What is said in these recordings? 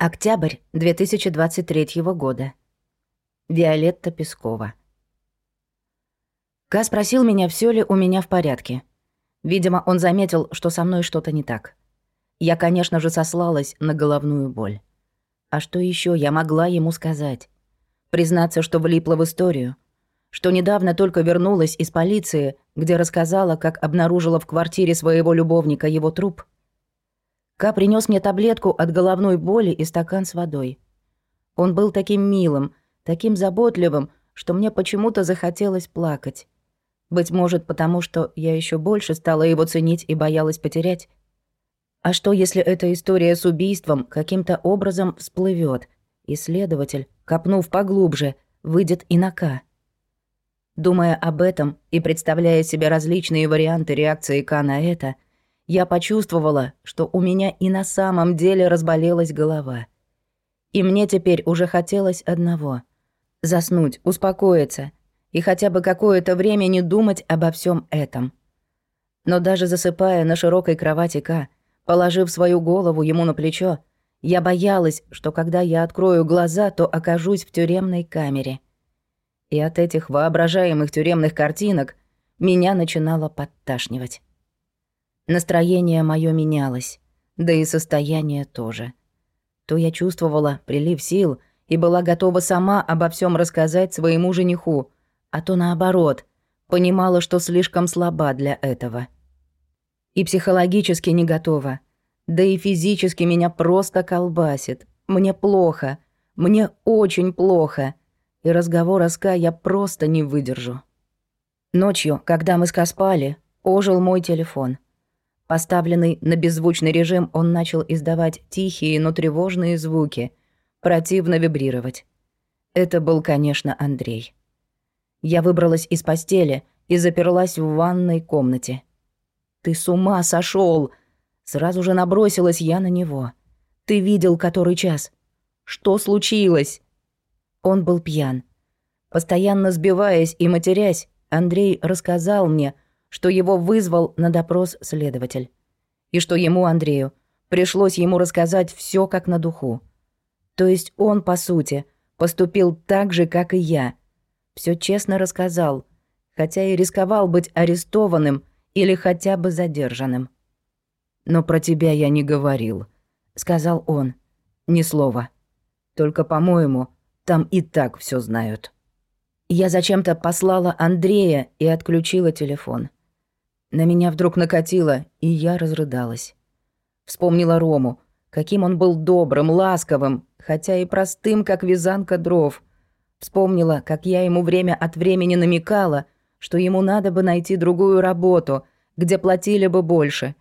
Октябрь 2023 года. Виолетта Пескова. Ка спросил меня, все ли у меня в порядке. Видимо, он заметил, что со мной что-то не так. Я, конечно же, сослалась на головную боль. А что еще я могла ему сказать? Признаться, что влипла в историю. Что недавно только вернулась из полиции, где рассказала, как обнаружила в квартире своего любовника его труп — Ка принес мне таблетку от головной боли и стакан с водой. Он был таким милым, таким заботливым, что мне почему-то захотелось плакать. Быть может, потому что я еще больше стала его ценить и боялась потерять. А что, если эта история с убийством каким-то образом всплывет, и следователь, копнув поглубже, выйдет и на К? Думая об этом и представляя себе различные варианты реакции К на это — я почувствовала, что у меня и на самом деле разболелась голова. И мне теперь уже хотелось одного — заснуть, успокоиться и хотя бы какое-то время не думать обо всем этом. Но даже засыпая на широкой кровати К, положив свою голову ему на плечо, я боялась, что когда я открою глаза, то окажусь в тюремной камере. И от этих воображаемых тюремных картинок меня начинало подташнивать. Настроение мое менялось, да и состояние тоже. То я чувствовала прилив сил и была готова сама обо всем рассказать своему жениху, а то наоборот, понимала, что слишком слаба для этого. И психологически не готова, да и физически меня просто колбасит. Мне плохо, мне очень плохо, и разговора с Ка я просто не выдержу. Ночью, когда мы с Ка спали, ожил мой телефон — Поставленный на беззвучный режим, он начал издавать тихие, но тревожные звуки, противно вибрировать. Это был, конечно, Андрей. Я выбралась из постели и заперлась в ванной комнате. «Ты с ума сошел! Сразу же набросилась я на него. «Ты видел, который час? Что случилось?» Он был пьян. Постоянно сбиваясь и матерясь, Андрей рассказал мне, что его вызвал на допрос следователь. И что ему, Андрею, пришлось ему рассказать все как на духу. То есть он, по сути, поступил так же, как и я. Все честно рассказал, хотя и рисковал быть арестованным или хотя бы задержанным. «Но про тебя я не говорил», — сказал он. «Ни слова. Только, по-моему, там и так все знают». Я зачем-то послала Андрея и отключила телефон. На меня вдруг накатило, и я разрыдалась. Вспомнила Рому, каким он был добрым, ласковым, хотя и простым, как вязанка дров. Вспомнила, как я ему время от времени намекала, что ему надо бы найти другую работу, где платили бы больше,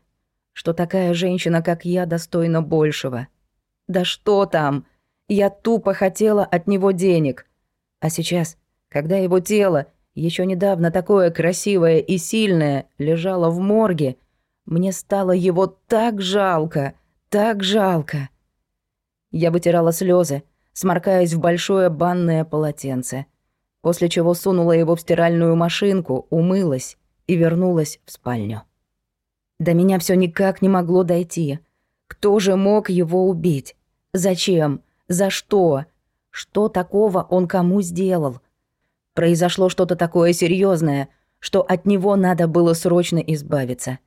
что такая женщина, как я, достойна большего. Да что там? Я тупо хотела от него денег. А сейчас, когда его тело еще недавно такое красивое и сильное лежало в морге. Мне стало его так жалко, так жалко. Я вытирала слезы, сморкаясь в большое банное полотенце, после чего сунула его в стиральную машинку, умылась и вернулась в спальню. До меня все никак не могло дойти. Кто же мог его убить? Зачем? За что? Что такого он кому сделал? Произошло что-то такое серьезное, что от него надо было срочно избавиться.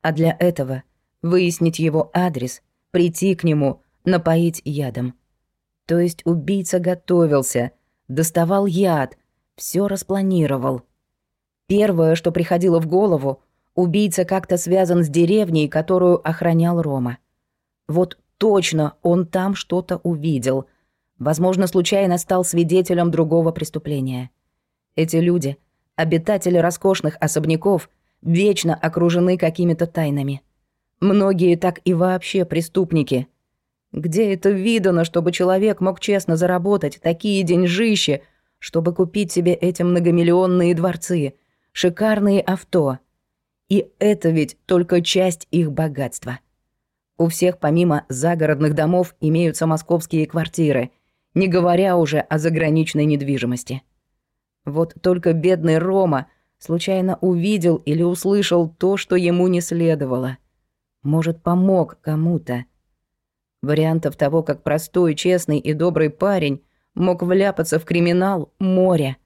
А для этого выяснить его адрес, прийти к нему, напоить ядом. То есть убийца готовился, доставал яд, все распланировал. Первое, что приходило в голову, убийца как-то связан с деревней, которую охранял Рома. Вот точно он там что-то увидел. Возможно, случайно стал свидетелем другого преступления. Эти люди, обитатели роскошных особняков, вечно окружены какими-то тайнами. Многие так и вообще преступники. Где это видано, чтобы человек мог честно заработать такие деньжищи, чтобы купить себе эти многомиллионные дворцы, шикарные авто? И это ведь только часть их богатства. У всех помимо загородных домов имеются московские квартиры, не говоря уже о заграничной недвижимости. Вот только бедный Рома случайно увидел или услышал то, что ему не следовало. Может, помог кому-то. Вариантов того, как простой, честный и добрый парень мог вляпаться в криминал, море.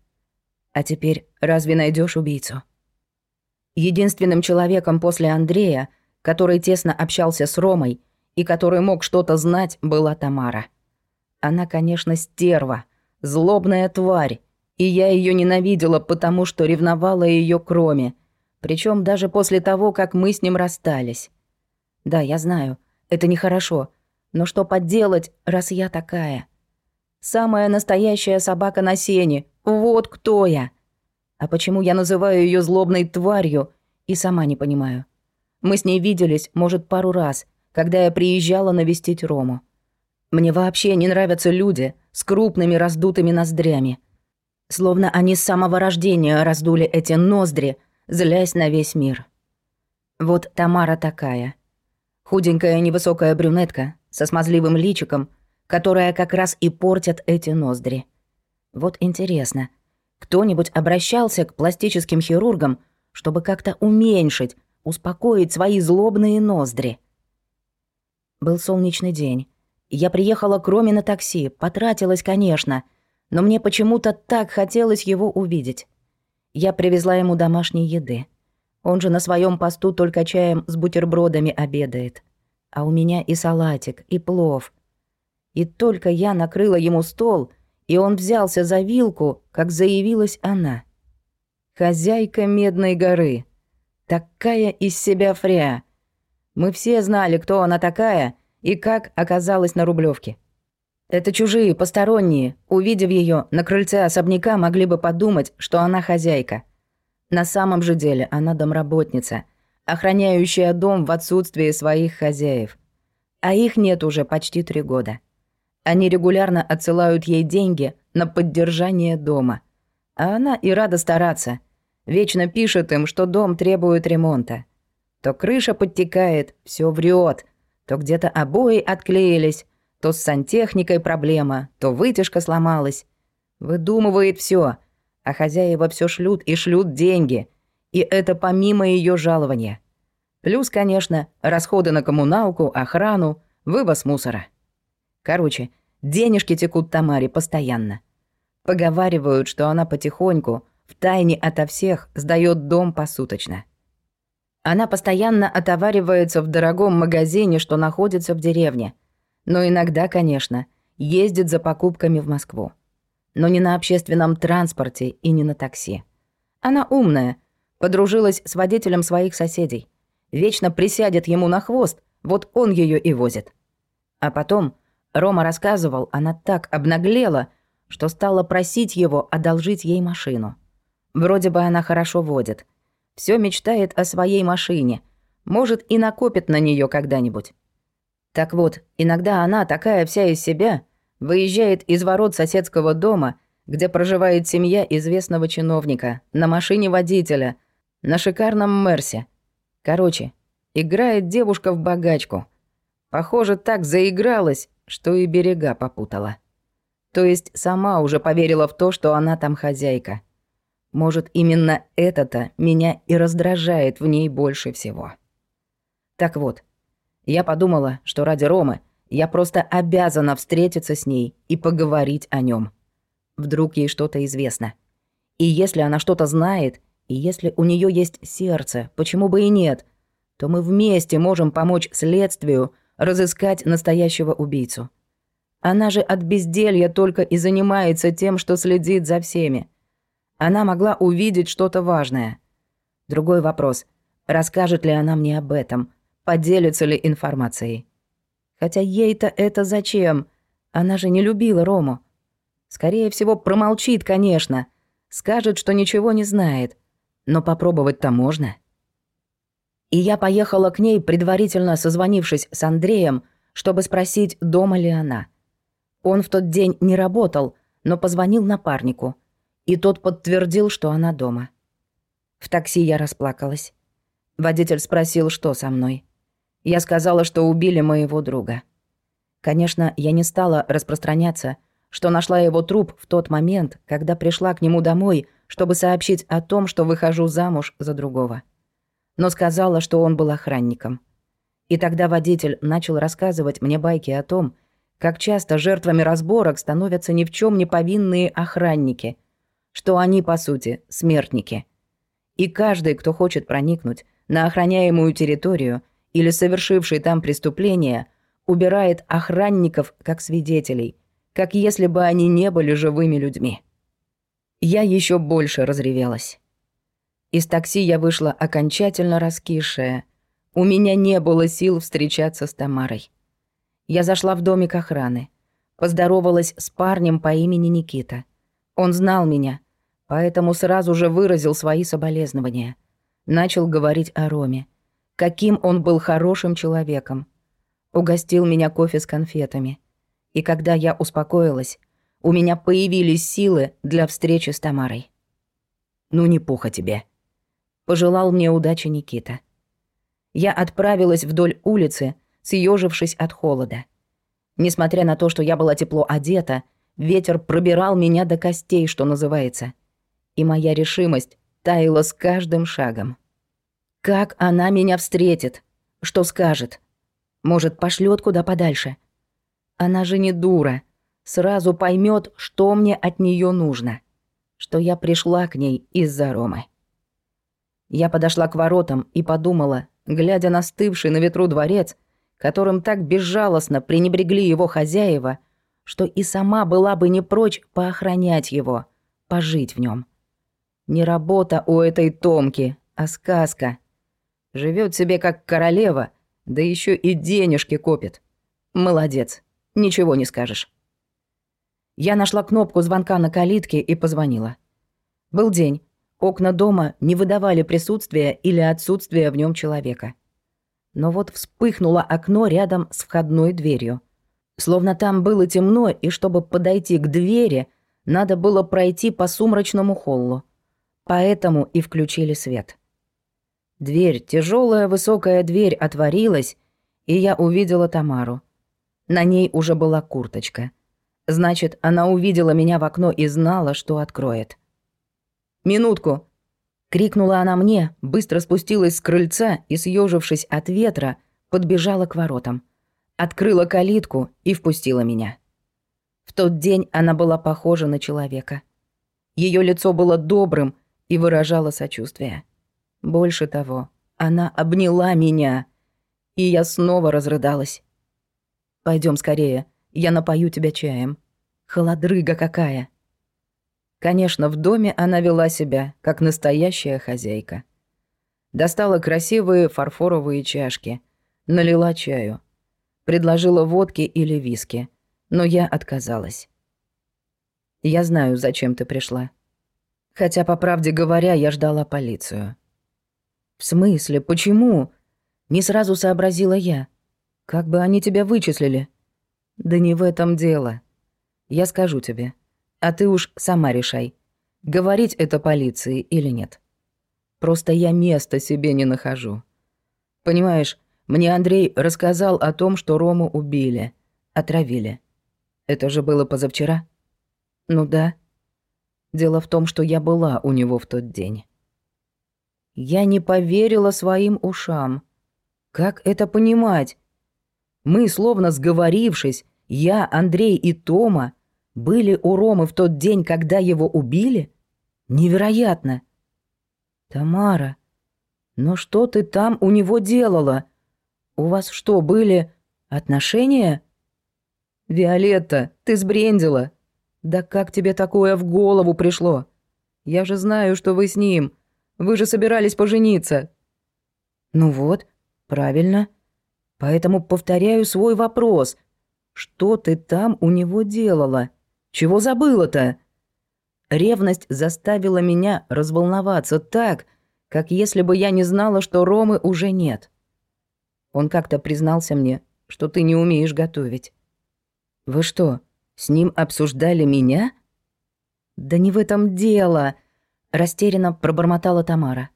А теперь разве найдешь убийцу? Единственным человеком после Андрея, который тесно общался с Ромой и который мог что-то знать, была Тамара. Она, конечно, стерва, злобная тварь, и я ее ненавидела, потому что ревновала ее к Роме, причем даже после того, как мы с ним расстались. Да, я знаю, это нехорошо, но что поделать, раз я такая? Самая настоящая собака на сене, вот кто я. А почему я называю ее злобной тварью, и сама не понимаю. Мы с ней виделись, может, пару раз, когда я приезжала навестить Рому. Мне вообще не нравятся люди с крупными раздутыми ноздрями. Словно они с самого рождения раздули эти ноздри, злясь на весь мир. Вот Тамара такая. Худенькая невысокая брюнетка со смазливым личиком, которая как раз и портят эти ноздри. Вот интересно, кто-нибудь обращался к пластическим хирургам, чтобы как-то уменьшить, успокоить свои злобные ноздри? Был солнечный день. Я приехала к Роме на такси, потратилась, конечно, но мне почему-то так хотелось его увидеть. Я привезла ему домашней еды. Он же на своем посту только чаем с бутербродами обедает. А у меня и салатик, и плов. И только я накрыла ему стол — и он взялся за вилку, как заявилась она. Хозяйка Медной горы. Такая из себя фря. Мы все знали, кто она такая и как оказалась на Рублевке. Это чужие, посторонние, увидев ее на крыльце особняка, могли бы подумать, что она хозяйка. На самом же деле она домработница, охраняющая дом в отсутствии своих хозяев. А их нет уже почти три года. Они регулярно отсылают ей деньги на поддержание дома. А она и рада стараться. Вечно пишет им, что дом требует ремонта. То крыша подтекает, все врет, то где-то обои отклеились, то с сантехникой проблема, то вытяжка сломалась. Выдумывает все, а хозяева все шлют и шлют деньги. И это помимо ее жалования. Плюс, конечно, расходы на коммуналку, охрану, вывоз мусора. Короче, денежки текут Тамаре постоянно. Поговаривают, что она потихоньку, в тайне ото всех, сдает дом посуточно. Она постоянно отоваривается в дорогом магазине, что находится в деревне. Но иногда, конечно, ездит за покупками в Москву. Но не на общественном транспорте и не на такси. Она умная, подружилась с водителем своих соседей. Вечно присядет ему на хвост, вот он ее и возит. А потом Рома рассказывал, она так обнаглела, что стала просить его одолжить ей машину. Вроде бы она хорошо водит. Все мечтает о своей машине. Может, и накопит на нее когда-нибудь. Так вот, иногда она, такая вся из себя, выезжает из ворот соседского дома, где проживает семья известного чиновника, на машине водителя, на шикарном Мерсе. Короче, играет девушка в богачку. Похоже, так заигралась, что и берега попутала. То есть сама уже поверила в то, что она там хозяйка. Может, именно это-то меня и раздражает в ней больше всего. Так вот, я подумала, что ради Ромы я просто обязана встретиться с ней и поговорить о нем. Вдруг ей что-то известно. И если она что-то знает, и если у нее есть сердце, почему бы и нет, то мы вместе можем помочь следствию разыскать настоящего убийцу. Она же от безделья только и занимается тем, что следит за всеми. Она могла увидеть что-то важное. Другой вопрос, расскажет ли она мне об этом, поделится ли информацией. Хотя ей-то это зачем? Она же не любила Рому. Скорее всего, промолчит, конечно. Скажет, что ничего не знает. Но попробовать-то можно. И я поехала к ней, предварительно созвонившись с Андреем, чтобы спросить, дома ли она. Он в тот день не работал, но позвонил напарнику, и тот подтвердил, что она дома. В такси я расплакалась. Водитель спросил, что со мной. Я сказала, что убили моего друга. Конечно, я не стала распространяться, что нашла его труп в тот момент, когда пришла к нему домой, чтобы сообщить о том, что выхожу замуж за другого но сказала, что он был охранником. И тогда водитель начал рассказывать мне байки о том, как часто жертвами разборок становятся ни в чем не повинные охранники, что они, по сути, смертники. И каждый, кто хочет проникнуть на охраняемую территорию или совершивший там преступление, убирает охранников как свидетелей, как если бы они не были живыми людьми. Я еще больше разревелась. Из такси я вышла окончательно раскисшая. У меня не было сил встречаться с Тамарой. Я зашла в домик охраны. Поздоровалась с парнем по имени Никита. Он знал меня, поэтому сразу же выразил свои соболезнования. Начал говорить о Роме. Каким он был хорошим человеком. Угостил меня кофе с конфетами. И когда я успокоилась, у меня появились силы для встречи с Тамарой. «Ну не пуха тебе», пожелал мне удачи Никита. Я отправилась вдоль улицы, съежившись от холода. Несмотря на то, что я была тепло одета, ветер пробирал меня до костей, что называется. И моя решимость таяла с каждым шагом. Как она меня встретит? Что скажет? Может, пошлет куда подальше? Она же не дура. Сразу поймет, что мне от нее нужно. Что я пришла к ней из-за Ромы. Я подошла к воротам и подумала, глядя на стывший на ветру дворец, которым так безжалостно пренебрегли его хозяева, что и сама была бы не прочь поохранять его, пожить в нем. Не работа у этой Томки, а сказка. Живет себе как королева, да еще и денежки копит. Молодец, ничего не скажешь. Я нашла кнопку звонка на калитке и позвонила. Был день, Окна дома не выдавали присутствия или отсутствия в нем человека. Но вот вспыхнуло окно рядом с входной дверью. Словно там было темно, и чтобы подойти к двери, надо было пройти по сумрачному холлу. Поэтому и включили свет. Дверь, тяжелая высокая дверь отворилась, и я увидела Тамару. На ней уже была курточка. Значит, она увидела меня в окно и знала, что откроет. «Минутку!» Крикнула она мне, быстро спустилась с крыльца и, съежившись от ветра, подбежала к воротам. Открыла калитку и впустила меня. В тот день она была похожа на человека. Ее лицо было добрым и выражало сочувствие. Больше того, она обняла меня, и я снова разрыдалась. Пойдем скорее, я напою тебя чаем. Холодрыга какая!» Конечно, в доме она вела себя, как настоящая хозяйка. Достала красивые фарфоровые чашки, налила чаю, предложила водки или виски, но я отказалась. «Я знаю, зачем ты пришла. Хотя, по правде говоря, я ждала полицию». «В смысле? Почему?» Не сразу сообразила я. «Как бы они тебя вычислили?» «Да не в этом дело. Я скажу тебе. А ты уж сама решай, говорить это полиции или нет. Просто я места себе не нахожу. Понимаешь, мне Андрей рассказал о том, что Рому убили, отравили. Это же было позавчера? Ну да. Дело в том, что я была у него в тот день. Я не поверила своим ушам. Как это понимать? Мы, словно сговорившись, я, Андрей и Тома, были у Ромы в тот день, когда его убили? Невероятно. Тамара, но что ты там у него делала? У вас что, были отношения? Виолетта, ты сбрендила. Да как тебе такое в голову пришло? Я же знаю, что вы с ним. Вы же собирались пожениться. Ну вот, правильно. Поэтому повторяю свой вопрос. Что ты там у него делала? Чего забыла-то?» Ревность заставила меня разволноваться так, как если бы я не знала, что Ромы уже нет. Он как-то признался мне, что ты не умеешь готовить. «Вы что, с ним обсуждали меня?» «Да не в этом дело», — растерянно пробормотала Тамара.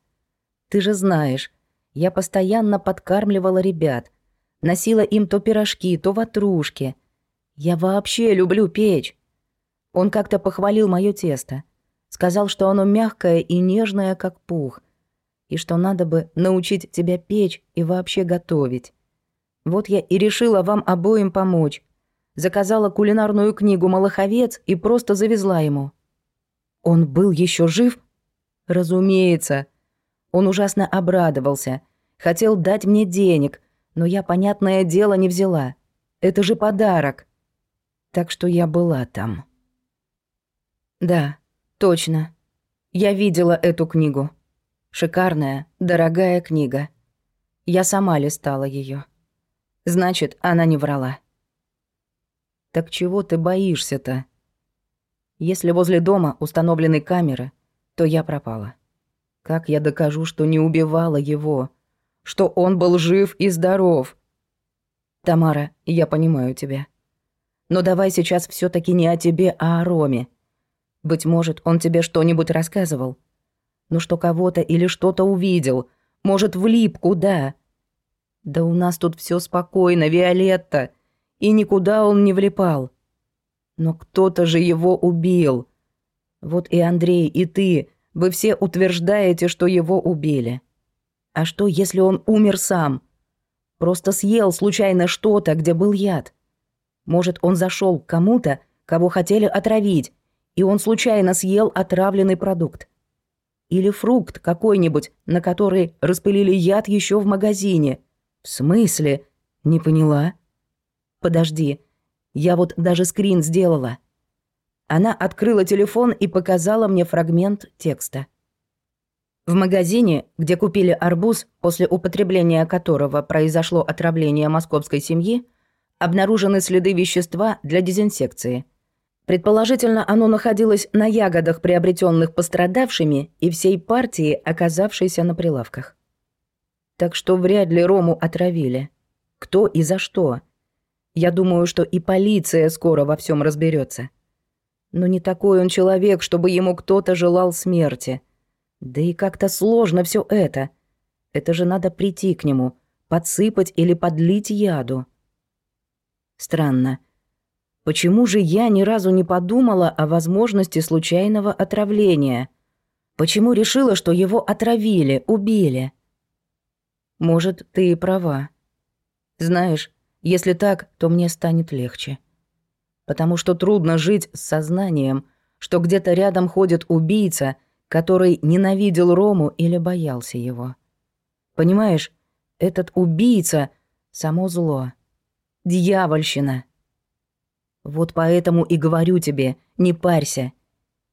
«Ты же знаешь, я постоянно подкармливала ребят, носила им то пирожки, то ватрушки. Я вообще люблю печь. Он как-то похвалил моё тесто. Сказал, что оно мягкое и нежное, как пух. И что надо бы научить тебя печь и вообще готовить. Вот я и решила вам обоим помочь. Заказала кулинарную книгу «Малаховец» и просто завезла ему. Он был еще жив? Разумеется. Он ужасно обрадовался. Хотел дать мне денег, но я, понятное дело, не взяла. Это же подарок. Так что я была там. Да, точно. Я видела эту книгу. Шикарная, дорогая книга. Я сама листала ее. Значит, она не врала. Так чего ты боишься-то? Если возле дома установлены камеры, то я пропала. Как я докажу, что не убивала его? Что он был жив и здоров? Тамара, я понимаю тебя. Но давай сейчас все таки не о тебе, а о Роме. Быть может, он тебе что-нибудь рассказывал. Ну что кого-то или что-то увидел. Может, влип куда? Да у нас тут все спокойно, Виолетта. И никуда он не влипал. Но кто-то же его убил. Вот и Андрей, и ты, вы все утверждаете, что его убили. А что, если он умер сам? Просто съел случайно что-то, где был яд. Может, он зашел к кому-то, кого хотели отравить, и он случайно съел отравленный продукт. Или фрукт какой-нибудь, на который распылили яд еще в магазине. В смысле? Не поняла. Подожди, я вот даже скрин сделала. Она открыла телефон и показала мне фрагмент текста. В магазине, где купили арбуз, после употребления которого произошло отравление московской семьи, обнаружены следы вещества для дезинсекции. Предположительно, оно находилось на ягодах, приобретенных пострадавшими, и всей партии, оказавшейся на прилавках. Так что вряд ли Рому отравили. Кто и за что – я думаю, что и полиция скоро во всем разберется. Но не такой он человек, чтобы ему кто-то желал смерти. Да и как-то сложно все это. Это же надо прийти к нему, подсыпать или подлить яду. Странно. Почему же я ни разу не подумала о возможности случайного отравления? Почему решила, что его отравили, убили? Может, ты и права. Знаешь, если так, то мне станет легче. Потому что трудно жить с сознанием, что где-то рядом ходит убийца, который ненавидел Рому или боялся его. Понимаешь, этот убийца — само зло. Дьявольщина. Вот поэтому и говорю тебе, не парься.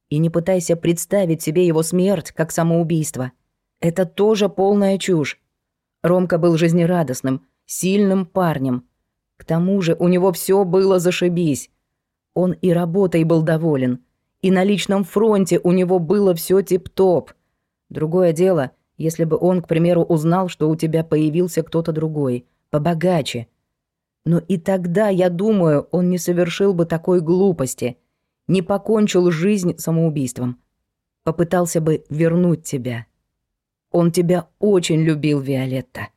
И не пытайся представить себе его смерть как самоубийство. Это тоже полная чушь. Ромка был жизнерадостным, сильным парнем — к тому же у него все было зашибись. Он и работой был доволен, и на личном фронте у него было все тип-топ. Другое дело, если бы он, к примеру, узнал, что у тебя появился кто-то другой, побогаче. Но и тогда, я думаю, он не совершил бы такой глупости, не покончил жизнь самоубийством. Попытался бы вернуть тебя. Он тебя очень любил, Виолетта.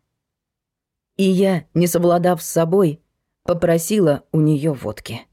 И я, не совладав с собой, Попросила у нее водки.